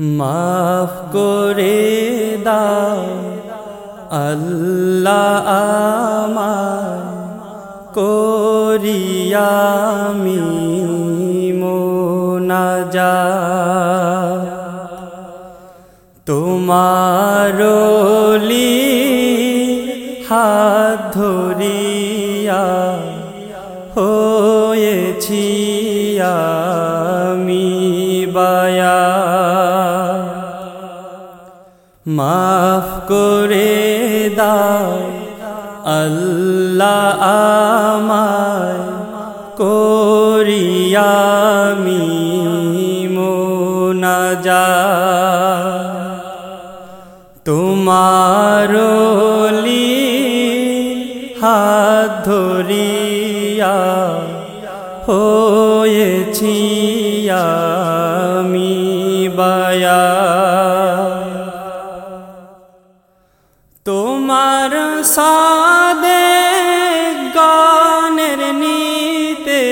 মাফ করে দাও। আল্লাহ আমার করিয়ামি মোনাজা তোমারলি হাত ধরিয়া মাফ করে দাও। আল্লাহ আমায় করিয়ামি মোনাজা তোমারলি হাত ধরিয়া হয়েছি। তোমার সাদে গানের নিতে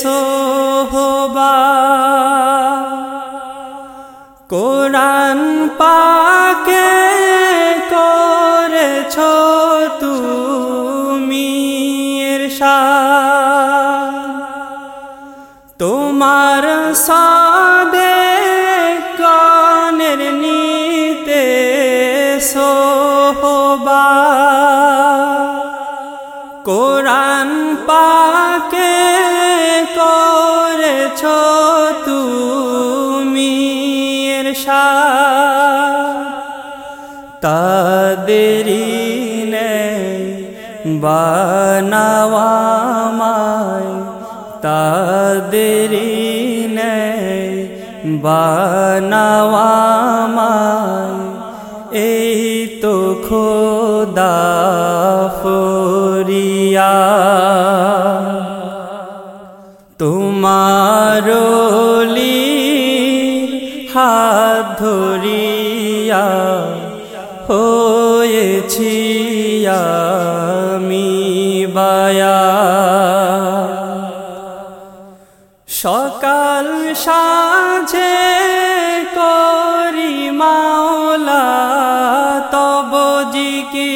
সোহবা। কোরআন পাকে করেছ তুমি তোমার সাদে কানের কোরআন পাকে করেছ তুমি তাদেরই বানাওয়ামায় তাদেরই বানাওয়ামায় এই তো খোদা ফরিয়া তোমারলি হাত ধরিয়া হয়েছি আমি বায়া। সকাল সাঁঝে করি মাওলা তব জিকি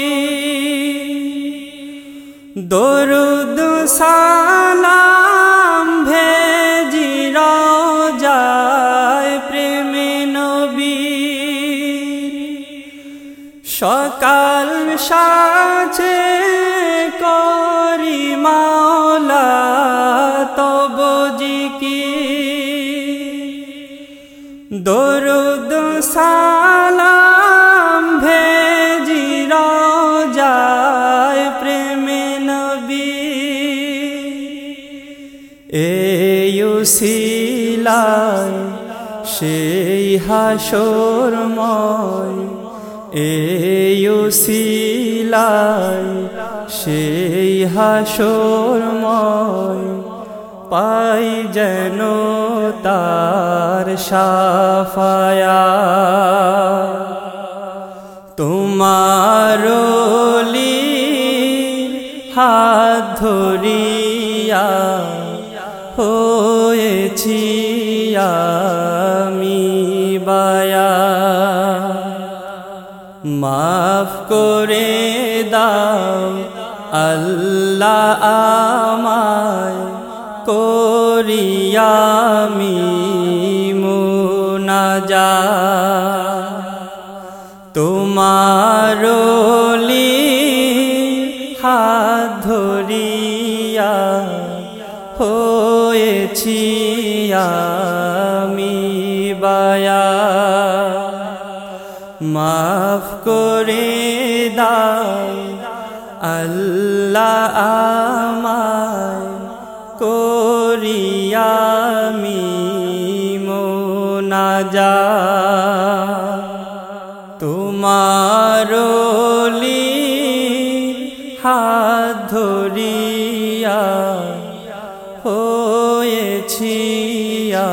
দরুদ সালাম ভেজি যায় প্রেমে নবী। সকাল সাঁঝে করি মাওলা তব জিকি দরুদ সালাম এয়ুসিলায় সেই হাসরময় এয়ুসিলায় সেই হাসরময় পাই যেন তার সাফায়া। তোমারলি হাত ধরিয়া হয়েছি আমি বায়া। মাফ করে দাও আল্লাহ আমায় করিয়ামি মুনাজা। তোমারলি হাত ধরিয়া হয়েছি আমি বায়া। মাফ করে দাও আল্লাহ আমায় করিয়ামি মোনাজা তোমারলি হাত ধরিয়া বিছিয়া